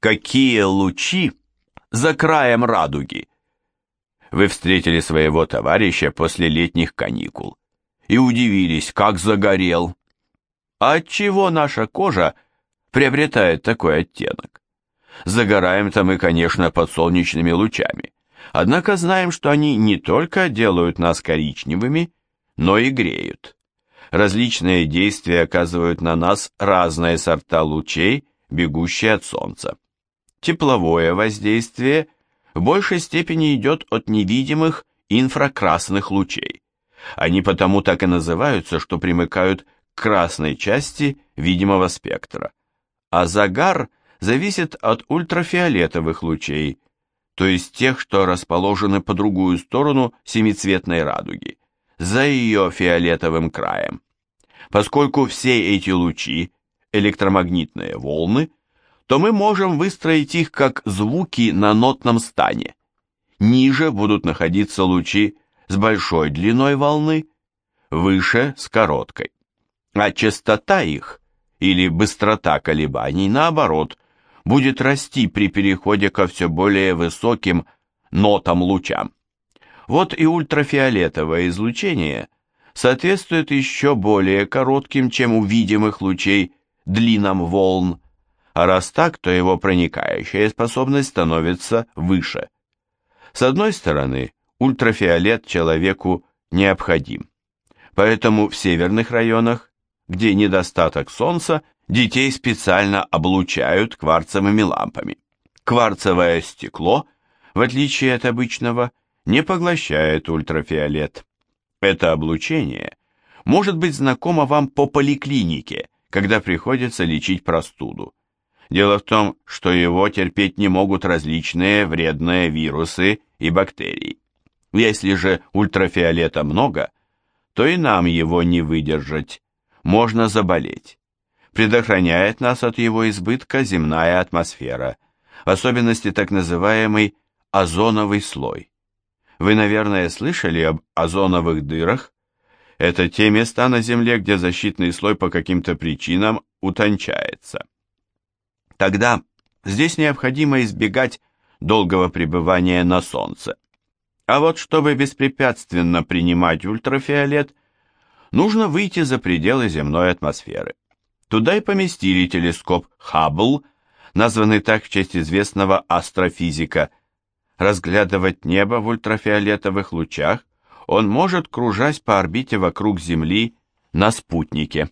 Какие лучи за краем радуги! Вы встретили своего товарища после летних каникул и удивились, как загорел. А отчего наша кожа приобретает такой оттенок? Загораем-то мы, конечно, под солнечными лучами, однако знаем, что они не только делают нас коричневыми, но и греют. Различные действия оказывают на нас разные сорта лучей, бегущие от солнца. Тепловое воздействие в большей степени идет от невидимых инфракрасных лучей. Они потому так и называются, что примыкают к красной части видимого спектра. А загар зависит от ультрафиолетовых лучей, то есть тех, что расположены по другую сторону семицветной радуги, за ее фиолетовым краем. Поскольку все эти лучи – электромагнитные волны, то мы можем выстроить их как звуки на нотном стане. Ниже будут находиться лучи с большой длиной волны, выше – с короткой. А частота их, или быстрота колебаний, наоборот, будет расти при переходе ко все более высоким нотам лучам. Вот и ультрафиолетовое излучение соответствует еще более коротким, чем у видимых лучей, длинам волн, а раз так, то его проникающая способность становится выше. С одной стороны, ультрафиолет человеку необходим, поэтому в северных районах, где недостаток солнца, детей специально облучают кварцевыми лампами. Кварцевое стекло, в отличие от обычного, не поглощает ультрафиолет. Это облучение может быть знакомо вам по поликлинике, когда приходится лечить простуду. Дело в том, что его терпеть не могут различные вредные вирусы и бактерии. Если же ультрафиолета много, то и нам его не выдержать, можно заболеть. Предохраняет нас от его избытка земная атмосфера, в особенности так называемый озоновый слой. Вы, наверное, слышали об озоновых дырах? Это те места на Земле, где защитный слой по каким-то причинам утончается. Тогда здесь необходимо избегать долгого пребывания на солнце. А вот чтобы беспрепятственно принимать ультрафиолет, нужно выйти за пределы земной атмосферы. Туда и поместили телескоп Хаббл, названный так в честь известного астрофизика. Разглядывать небо в ультрафиолетовых лучах он может, кружась по орбите вокруг Земли, на спутнике.